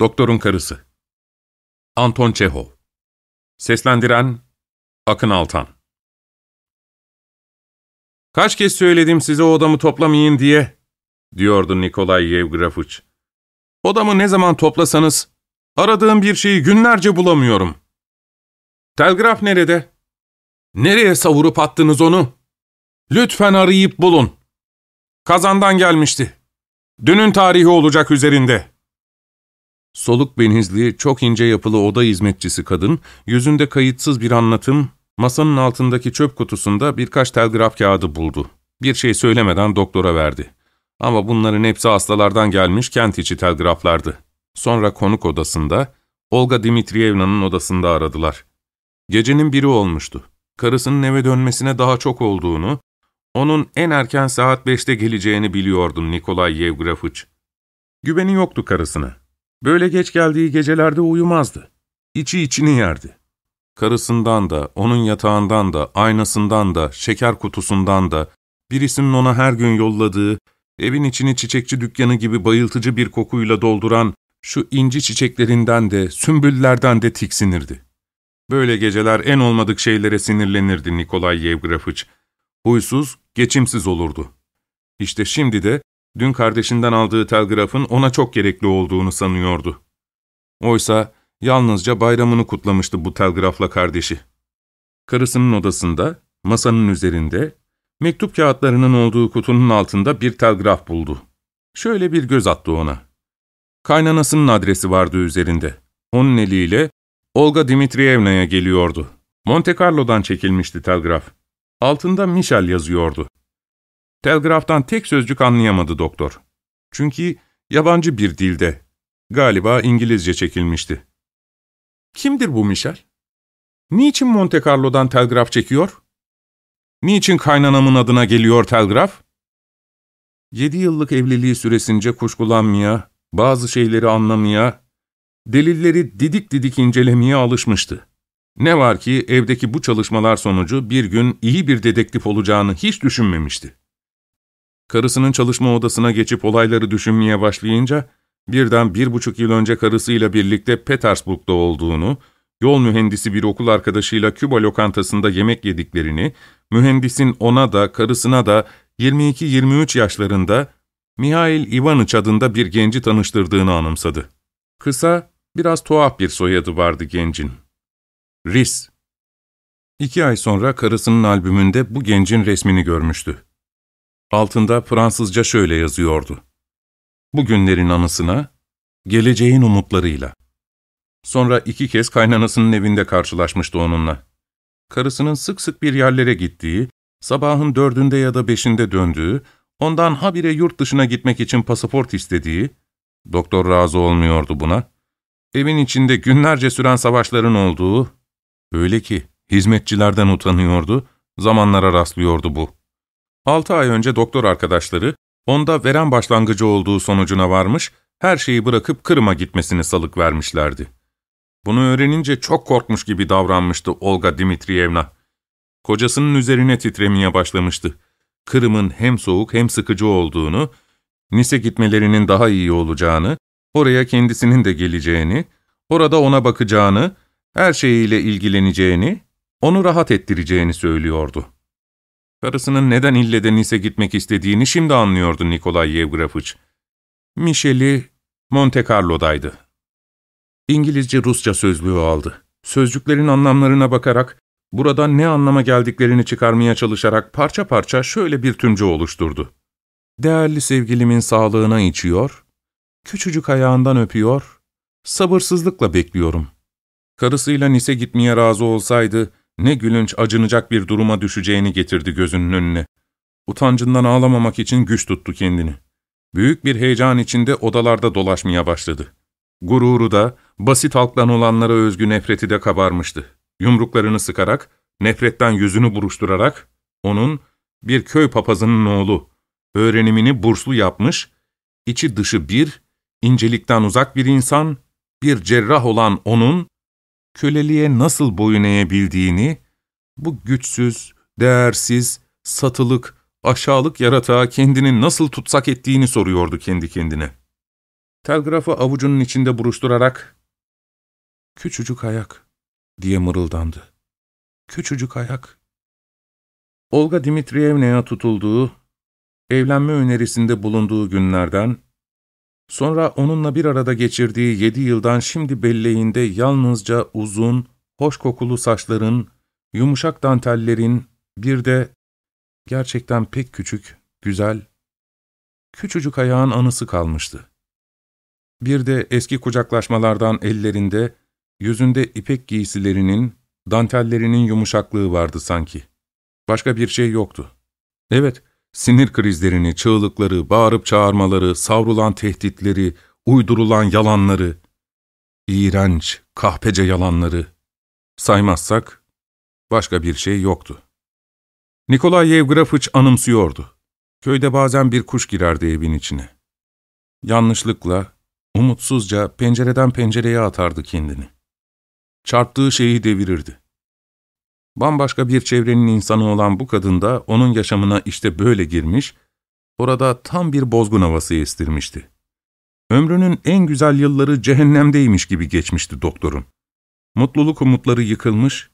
Doktorun Karısı Anton Çehov Seslendiren Akın Altan Kaç kez söyledim size odamı toplamayın diye, diyordu Nikolay Yevgrafıç. Odamı ne zaman toplasanız, aradığım bir şeyi günlerce bulamıyorum. Telgraf nerede? Nereye savurup attınız onu? Lütfen arayıp bulun. Kazandan gelmişti. Dünün tarihi olacak üzerinde. Soluk benizli, çok ince yapılı oda hizmetçisi kadın, yüzünde kayıtsız bir anlatım, masanın altındaki çöp kutusunda birkaç telgraf kağıdı buldu. Bir şey söylemeden doktora verdi. Ama bunların hepsi hastalardan gelmiş kent içi telgraflardı. Sonra konuk odasında, Olga Dimitrievna'nın odasında aradılar. Gecenin biri olmuştu. Karısının eve dönmesine daha çok olduğunu, onun en erken saat beşte geleceğini biliyordu Nikolay Yevgrafıç. Güveni yoktu karısına. Böyle geç geldiği gecelerde uyumazdı. İçi içini yerdi. Karısından da, onun yatağından da, aynasından da, şeker kutusundan da, birisinin ona her gün yolladığı, evin içini çiçekçi dükkanı gibi bayıltıcı bir kokuyla dolduran şu inci çiçeklerinden de, sümbüllerden de tiksinirdi. Böyle geceler en olmadık şeylere sinirlenirdi Nikolay Yevgrafıç. Huysuz, geçimsiz olurdu. İşte şimdi de dün kardeşinden aldığı telgrafın ona çok gerekli olduğunu sanıyordu. Oysa yalnızca bayramını kutlamıştı bu telgrafla kardeşi. Karısının odasında, masanın üzerinde, mektup kağıtlarının olduğu kutunun altında bir telgraf buldu. Şöyle bir göz attı ona. Kaynanasının adresi vardı üzerinde. Onun eliyle Olga Dimitrievna'ya geliyordu. Monte Carlo'dan çekilmişti telgraf. Altında Michel yazıyordu. Telgraftan tek sözcük anlayamadı doktor. Çünkü yabancı bir dilde, galiba İngilizce çekilmişti. Kimdir bu Michel? Niçin Monte Carlo'dan telgraf çekiyor? Niçin kaynanamın adına geliyor telgraf? Yedi yıllık evliliği süresince kuşkulanmaya, bazı şeyleri anlamaya, delilleri didik didik incelemeye alışmıştı. Ne var ki evdeki bu çalışmalar sonucu bir gün iyi bir dedektif olacağını hiç düşünmemişti. Karısının çalışma odasına geçip olayları düşünmeye başlayınca, birden bir buçuk yıl önce karısıyla birlikte Petersburg'da olduğunu, yol mühendisi bir okul arkadaşıyla Küba lokantasında yemek yediklerini, mühendisin ona da karısına da 22-23 yaşlarında Mihail Ivaniç adında bir genci tanıştırdığını anımsadı. Kısa, biraz tuhaf bir soyadı vardı gencin. Ris. İki ay sonra karısının albümünde bu gencin resmini görmüştü. Altında Fransızca şöyle yazıyordu. Bugünlerin anısına, geleceğin umutlarıyla. Sonra iki kez kaynanasının evinde karşılaşmıştı onunla. Karısının sık sık bir yerlere gittiği, sabahın dördünde ya da beşinde döndüğü, ondan habire yurt dışına gitmek için pasaport istediği, doktor razı olmuyordu buna, evin içinde günlerce süren savaşların olduğu, öyle ki hizmetçilerden utanıyordu, zamanlara rastlıyordu bu. Altı ay önce doktor arkadaşları, onda veren başlangıcı olduğu sonucuna varmış, her şeyi bırakıp Kırım'a gitmesini salık vermişlerdi. Bunu öğrenince çok korkmuş gibi davranmıştı Olga Dimitrievna. Kocasının üzerine titremeye başlamıştı. Kırım'ın hem soğuk hem sıkıcı olduğunu, Nis'e gitmelerinin daha iyi olacağını, oraya kendisinin de geleceğini, orada ona bakacağını, her şeyiyle ilgileneceğini, onu rahat ettireceğini söylüyordu. Karısının neden ille de Nis'e gitmek istediğini şimdi anlıyordu Nikolay Yevgrafıç. Michel'i Monte Carlo'daydı. İngilizce-Rusça sözlüğü aldı. Sözcüklerin anlamlarına bakarak, burada ne anlama geldiklerini çıkarmaya çalışarak parça parça şöyle bir tümce oluşturdu. Değerli sevgilimin sağlığına içiyor, küçücük ayağından öpüyor, sabırsızlıkla bekliyorum. Karısıyla Nis'e gitmeye razı olsaydı, ne gülünç, acınacak bir duruma düşeceğini getirdi gözünün önüne. Utancından ağlamamak için güç tuttu kendini. Büyük bir heyecan içinde odalarda dolaşmaya başladı. Gururu da, basit halktan olanlara özgü nefreti de kabarmıştı. Yumruklarını sıkarak, nefretten yüzünü buruşturarak, onun bir köy papazının oğlu, öğrenimini burslu yapmış, içi dışı bir, incelikten uzak bir insan, bir cerrah olan onun, köleliğe nasıl boyun eğebildiğini, bu güçsüz, değersiz, satılık, aşağılık yaratığa kendini nasıl tutsak ettiğini soruyordu kendi kendine. Telgrafı avucunun içinde buruşturarak, ''Küçücük ayak.'' diye mırıldandı. ''Küçücük ayak.'' Olga Dimitriyevna'ya tutulduğu, evlenme önerisinde bulunduğu günlerden, sonra onunla bir arada geçirdiği yedi yıldan şimdi belleğinde yalnızca uzun, hoş kokulu saçların, yumuşak dantellerin, bir de gerçekten pek küçük, güzel, küçücük ayağın anısı kalmıştı. Bir de eski kucaklaşmalardan ellerinde, yüzünde ipek giysilerinin, dantellerinin yumuşaklığı vardı sanki. Başka bir şey yoktu. Evet, sinir krizlerini, çığlıkları, bağırıp çağırmaları, savrulan tehditleri, uydurulan yalanları, iğrenç, kahpece yalanları saymazsak başka bir şey yoktu. Nikolay Yevgrafıç anımsıyordu. Köyde bazen bir kuş girerdi evin içine. Yanlışlıkla, umutsuzca pencereden pencereye atardı kendini. Çarptığı şeyi devirirdi. Bambaşka bir çevrenin insanı olan bu kadın da onun yaşamına işte böyle girmiş, orada tam bir bozgun havası estirmişti. Ömrünün en güzel yılları cehennemdeymiş gibi geçmişti doktorun. Mutluluk umutları yıkılmış,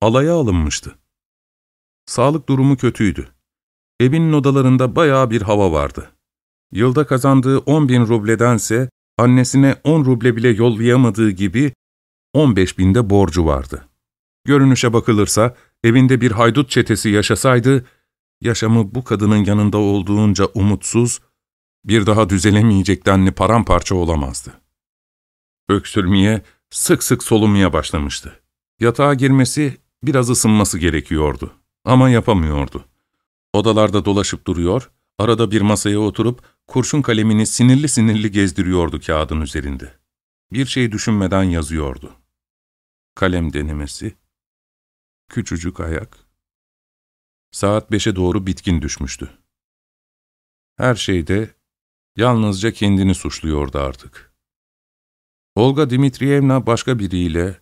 alaya alınmıştı. Sağlık durumu kötüydü. Evinin odalarında bayağı bir hava vardı. Yılda kazandığı 10 bin rubledense annesine 10 ruble bile yollayamadığı gibi 15 binde borcu vardı. Görünüşe bakılırsa evinde bir haydut çetesi yaşasaydı, yaşamı bu kadının yanında olduğunca umutsuz, bir daha düzelemeyecek denli paramparça olamazdı. Öksürmeye, sık sık solunmaya başlamıştı. Yatağa girmesi, biraz ısınması gerekiyordu. Ama yapamıyordu. Odalarda dolaşıp duruyor, arada bir masaya oturup kurşun kalemini sinirli sinirli gezdiriyordu kağıdın üzerinde. Bir şey düşünmeden yazıyordu. Kalem denemesi, küçücük ayak. Saat beşe doğru bitkin düşmüştü. Her şeyde yalnızca kendini suçluyordu artık. Olga Dimitriyevna başka biriyle,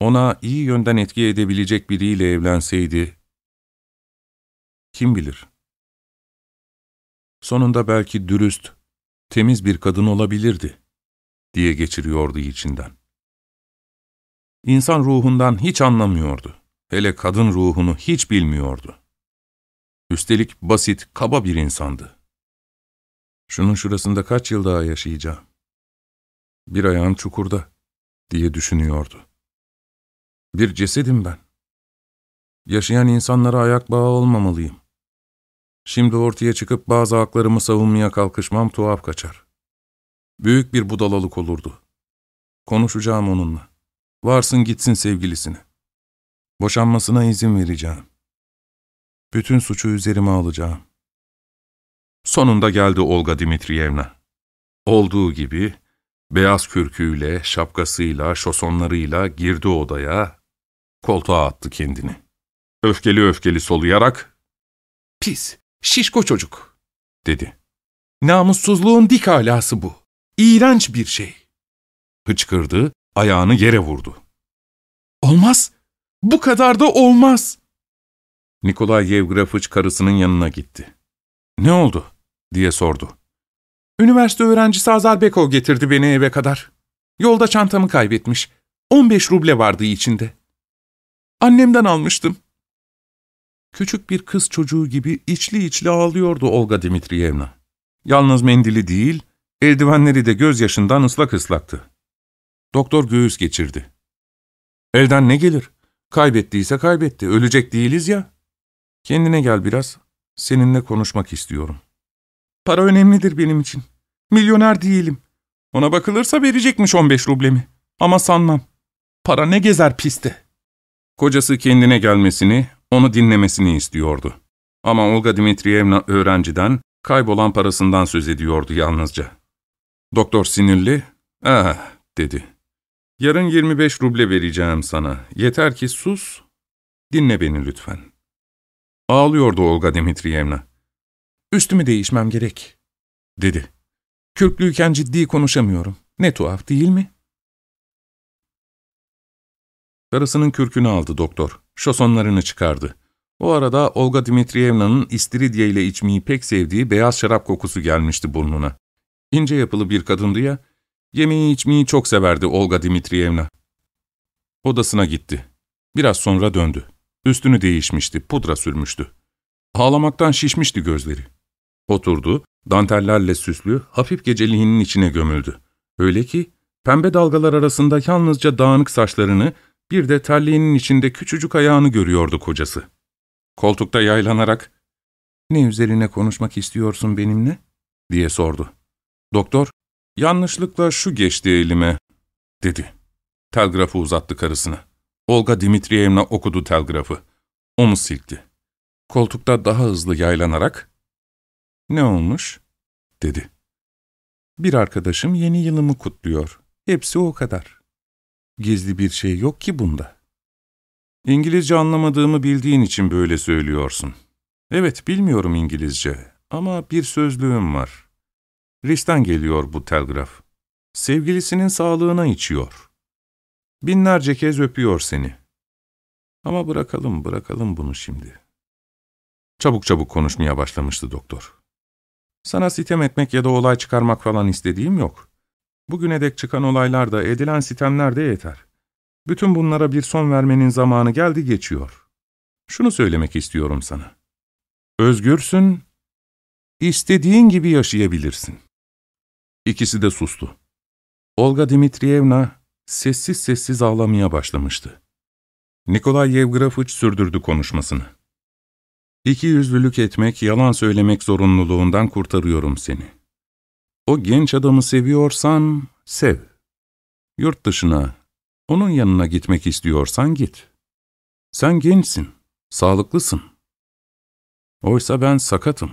ona iyi yönden etki edebilecek biriyle evlenseydi, kim bilir? Sonunda belki dürüst, temiz bir kadın olabilirdi, diye geçiriyordu içinden. İnsan ruhundan hiç anlamıyordu. Hele kadın ruhunu hiç bilmiyordu. Üstelik basit, kaba bir insandı. Şunun şurasında kaç yıl daha yaşayacağım? Bir ayağım çukurda, diye düşünüyordu. Bir cesedim ben. Yaşayan insanlara ayak bağı olmamalıyım. Şimdi ortaya çıkıp bazı haklarımı savunmaya kalkışmam tuhaf kaçar. Büyük bir budalalık olurdu. Konuşacağım onunla. Varsın gitsin sevgilisine. Boşanmasına izin vereceğim. Bütün suçu üzerime alacağım. Sonunda geldi Olga Dimitriyevna. Olduğu gibi beyaz kürküyle, şapkasıyla, şosonlarıyla girdi odaya, koltuğa attı kendini. Öfkeli öfkeli soluyarak, ''Pis, şişko çocuk.'' dedi. ''Namussuzluğun dik alası bu. İğrenç bir şey.'' Hıçkırdı, ayağını yere vurdu. ''Olmaz, bu kadar da olmaz. Nikolay Yevgrafıç karısının yanına gitti. Ne oldu? diye sordu. Üniversite öğrencisi Azarbekov getirdi beni eve kadar. Yolda çantamı kaybetmiş. 15 ruble vardı içinde. Annemden almıştım. Küçük bir kız çocuğu gibi içli içli ağlıyordu Olga Dimitriyevna. Yalnız mendili değil, eldivenleri de gözyaşından ıslak ıslaktı. Doktor göğüs geçirdi. Elden ne gelir? Kaybettiyse kaybetti, ölecek değiliz ya. Kendine gel biraz, seninle konuşmak istiyorum. Para önemlidir benim için. Milyoner değilim. Ona bakılırsa verecekmiş 15 rublemi. Ama sanmam. Para ne gezer piste. Kocası kendine gelmesini, onu dinlemesini istiyordu. Ama Olga Dimitriyevna öğrenciden, kaybolan parasından söz ediyordu yalnızca. Doktor sinirli, ''Ah'' dedi. Yarın 25 ruble vereceğim sana. Yeter ki sus, dinle beni lütfen. Ağlıyordu Olga Dimitriyevna. Üstümü değişmem gerek, dedi. Kürklüyken ciddi konuşamıyorum. Ne tuhaf değil mi? Karısının kürkünü aldı doktor. Şosonlarını çıkardı. O arada Olga Dimitriyevna'nın istiridye ile içmeyi pek sevdiği beyaz şarap kokusu gelmişti burnuna. İnce yapılı bir kadındı ya, Yemeği içmeyi çok severdi Olga Dimitriyevna. Odasına gitti. Biraz sonra döndü. Üstünü değişmişti, pudra sürmüştü. Ağlamaktan şişmişti gözleri. Oturdu, dantellerle süslü, hafif geceliğinin içine gömüldü. Öyle ki, pembe dalgalar arasında yalnızca dağınık saçlarını, bir de terliğinin içinde küçücük ayağını görüyordu kocası. Koltukta yaylanarak, ''Ne üzerine konuşmak istiyorsun benimle?'' diye sordu. Doktor, ''Yanlışlıkla şu geçti elime.'' dedi. Telgrafı uzattı karısına. Olga Dimitriyevna okudu telgrafı. Omuz silkti. Koltukta daha hızlı yaylanarak, ''Ne olmuş?'' dedi. ''Bir arkadaşım yeni yılımı kutluyor. Hepsi o kadar. Gizli bir şey yok ki bunda.'' İngilizce anlamadığımı bildiğin için böyle söylüyorsun. Evet, bilmiyorum İngilizce ama bir sözlüğüm var. Ris'ten geliyor bu telgraf. Sevgilisinin sağlığına içiyor. Binlerce kez öpüyor seni. Ama bırakalım, bırakalım bunu şimdi. Çabuk çabuk konuşmaya başlamıştı doktor. Sana sitem etmek ya da olay çıkarmak falan istediğim yok. Bugüne dek çıkan olaylarda, edilen sitemler de yeter. Bütün bunlara bir son vermenin zamanı geldi geçiyor. Şunu söylemek istiyorum sana. Özgürsün, istediğin gibi yaşayabilirsin. İkisi de sustu. Olga Dimitriyevna sessiz sessiz ağlamaya başlamıştı. Nikolay Yevgrafıç sürdürdü konuşmasını. İki yüzlülük etmek, yalan söylemek zorunluluğundan kurtarıyorum seni. O genç adamı seviyorsan, sev. Yurt dışına, onun yanına gitmek istiyorsan git. Sen gençsin, sağlıklısın. Oysa ben sakatım.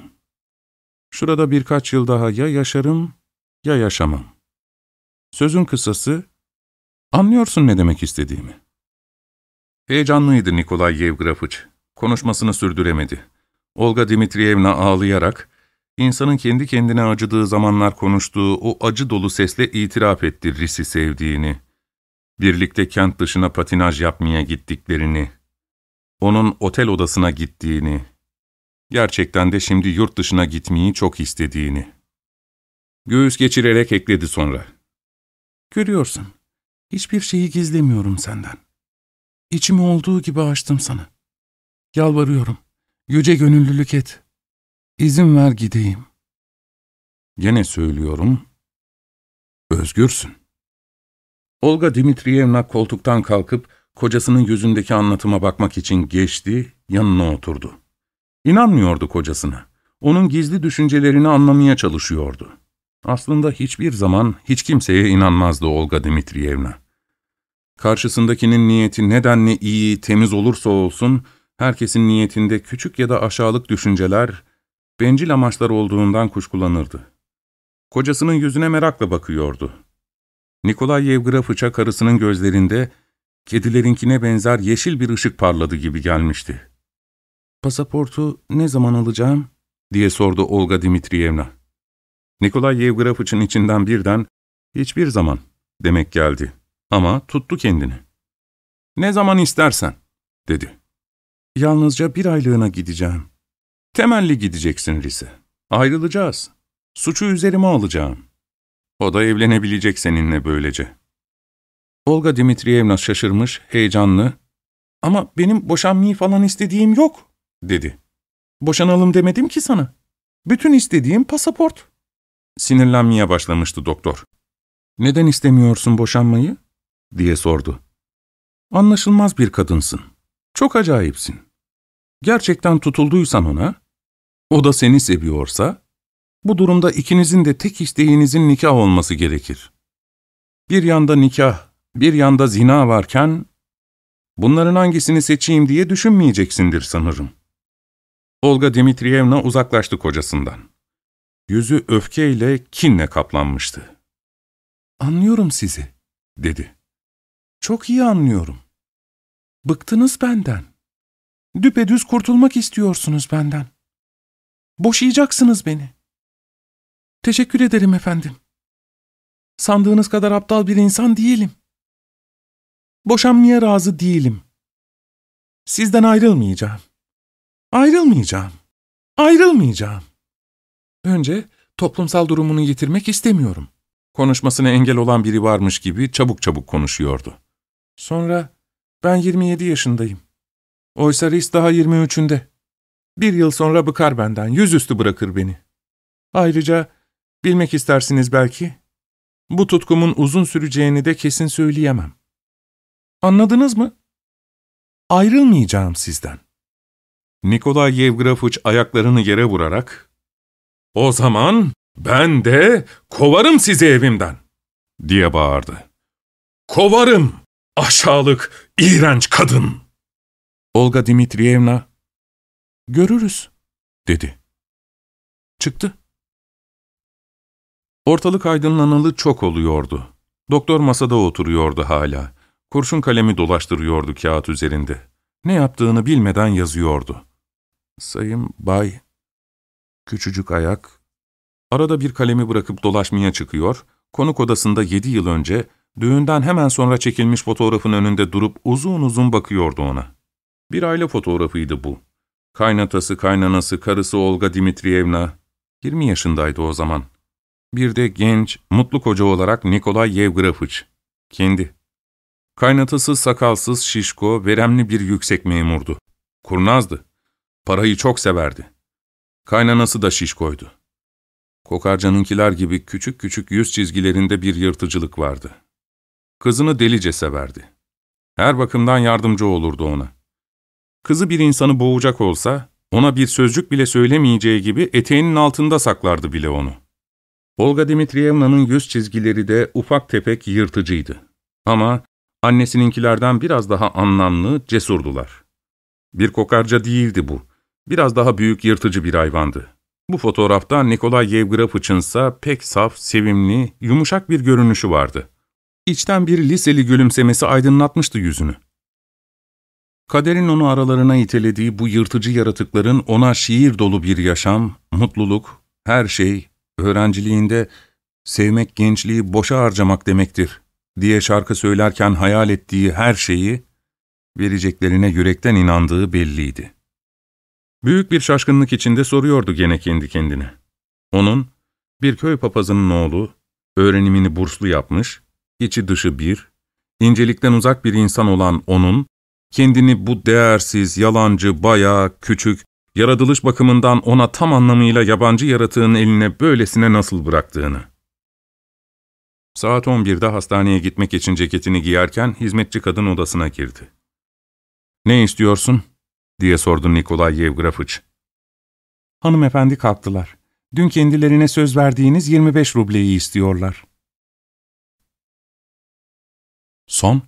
Şurada birkaç yıl daha ya yaşarım ya yaşamam. Sözün kısası, anlıyorsun ne demek istediğimi. Heyecanlıydı Nikolay Yevgrafıç. Konuşmasını sürdüremedi. Olga Dimitriyevna ağlayarak, insanın kendi kendine acıdığı zamanlar konuştuğu o acı dolu sesle itiraf etti Ris'i sevdiğini. Birlikte kent dışına patinaj yapmaya gittiklerini, onun otel odasına gittiğini, gerçekten de şimdi yurt dışına gitmeyi çok istediğini. Göğüs geçirerek ekledi sonra. Görüyorsun, hiçbir şeyi gizlemiyorum senden. İçimi olduğu gibi açtım sana. Yalvarıyorum, yüce gönüllülük et. İzin ver gideyim. Gene söylüyorum, özgürsün. Olga Dimitriyevna koltuktan kalkıp kocasının yüzündeki anlatıma bakmak için geçti, yanına oturdu. İnanmıyordu kocasına. Onun gizli düşüncelerini anlamaya çalışıyordu. Aslında hiçbir zaman hiç kimseye inanmazdı Olga Dimitriyevna. Karşısındakinin niyeti nedenle iyi, temiz olursa olsun, herkesin niyetinde küçük ya da aşağılık düşünceler, bencil amaçlar olduğundan kuşkulanırdı. Kocasının yüzüne merakla bakıyordu. Nikolay Yevgrafıç'a karısının gözlerinde, kedilerinkine benzer yeşil bir ışık parladı gibi gelmişti. ''Pasaportu ne zaman alacağım?'' diye sordu Olga Dimitriyevna. Nikolay Yevgrafıç'ın içinden birden, ''Hiçbir zaman'' demek geldi. Ama tuttu kendini. ''Ne zaman istersen'' dedi. ''Yalnızca bir aylığına gideceğim. Temelli gideceksin Rize. Ayrılacağız. Suçu üzerime alacağım. O da evlenebilecek seninle böylece.'' Olga Dimitriyevna şaşırmış, heyecanlı. ''Ama benim boşanmayı falan istediğim yok.'' dedi. ''Boşanalım demedim ki sana. Bütün istediğim pasaport.'' Sinirlenmeye başlamıştı doktor. ''Neden istemiyorsun boşanmayı?'' diye sordu. ''Anlaşılmaz bir kadınsın. Çok acayipsin. Gerçekten tutulduysan ona, o da seni seviyorsa, bu durumda ikinizin de tek isteğinizin nikah olması gerekir. Bir yanda nikah, bir yanda zina varken, bunların hangisini seçeyim diye düşünmeyeceksindir sanırım.'' Olga Dimitriyevna uzaklaştı kocasından. Yüzü öfkeyle, kinle kaplanmıştı. ''Anlıyorum sizi.'' dedi. ''Çok iyi anlıyorum. Bıktınız benden. Düpedüz kurtulmak istiyorsunuz benden. Boşayacaksınız beni. Teşekkür ederim efendim. Sandığınız kadar aptal bir insan değilim. Boşanmaya razı değilim. Sizden ayrılmayacağım. Ayrılmayacağım. Ayrılmayacağım. Önce toplumsal durumunu yitirmek istemiyorum. Konuşmasına engel olan biri varmış gibi çabuk çabuk konuşuyordu. Sonra, ben 27 yaşındayım. Oysa Rhys daha 23'ünde. Bir yıl sonra bıkar benden, yüzüstü bırakır beni. Ayrıca, bilmek istersiniz belki, bu tutkumun uzun süreceğini de kesin söyleyemem. Anladınız mı? Ayrılmayacağım sizden. Nikolay Yevgrafoviç ayaklarını yere vurarak, ''O zaman ben de kovarım sizi evimden.'' diye bağırdı. ''Kovarım, aşağılık, iğrenç kadın!'' Olga Dimitriyevna, ''Görürüz.'' dedi. Çıktı. Ortalık aydınlanalı çok oluyordu. Doktor masada oturuyordu hala. Kurşun kalemi dolaştırıyordu kağıt üzerinde. Ne yaptığını bilmeden yazıyordu. Sayım Bay, küçücük ayak, arada bir kalemi bırakıp dolaşmaya çıkıyor, konuk odasında yedi yıl önce, düğünden hemen sonra çekilmiş fotoğrafın önünde durup uzun uzun bakıyordu ona. Bir aile fotoğrafıydı bu. Kaynatası, kaynanası, karısı Olga Dimitriyevna, 20 yaşındaydı o zaman. Bir de genç, mutlu koca olarak Nikolay Yevgrafıç, kendi. Kaynatası sakalsız, şişko, veremli bir yüksek memurdu. Kurnazdı. Parayı çok severdi. Kaynanası da şişkoydu. Kokarcanınkiler gibi küçük küçük yüz çizgilerinde bir yırtıcılık vardı. Kızını delice severdi. Her bakımdan yardımcı olurdu ona. Kızı bir insanı boğacak olsa, ona bir sözcük bile söylemeyeceği gibi eteğinin altında saklardı bile onu. Olga Dimitriyevna'nın yüz çizgileri de ufak tefek yırtıcıydı. Ama annesininkilerden biraz daha anlamlı, cesurdular. Bir kokarca değildi bu. Biraz daha büyük yırtıcı bir hayvandı. Bu fotoğrafta Nikolay Yevgrafıç'ınsa pek saf, sevimli, yumuşak bir görünüşü vardı. İçten bir liseli gülümsemesi aydınlatmıştı yüzünü. Kaderin onu aralarına itelediği bu yırtıcı yaratıkların ona şiir dolu bir yaşam, mutluluk, her şey, öğrenciliğinde sevmek gençliği boşa harcamak demektir diye şarkı söylerken hayal ettiği her şeyi vereceklerine yürekten inandığı belliydi. Büyük bir şaşkınlık içinde soruyordu gene kendi kendine. Onun, bir köy papazının oğlu, öğrenimini burslu yapmış, içi dışı bir, incelikten uzak bir insan olan onun, kendini bu değersiz, yalancı, bayağı, küçük, yaratılış bakımından ona tam anlamıyla yabancı yaratığın eline böylesine nasıl bıraktığını. Saat 11'de hastaneye gitmek için ceketini giyerken hizmetçi kadın odasına girdi. ''Ne istiyorsun?'' Diye sordu Nikolay Yevgrafıç. ''Hanımefendi kalktılar. Dün kendilerine söz verdiğiniz 25 rubleyi istiyorlar.'' Son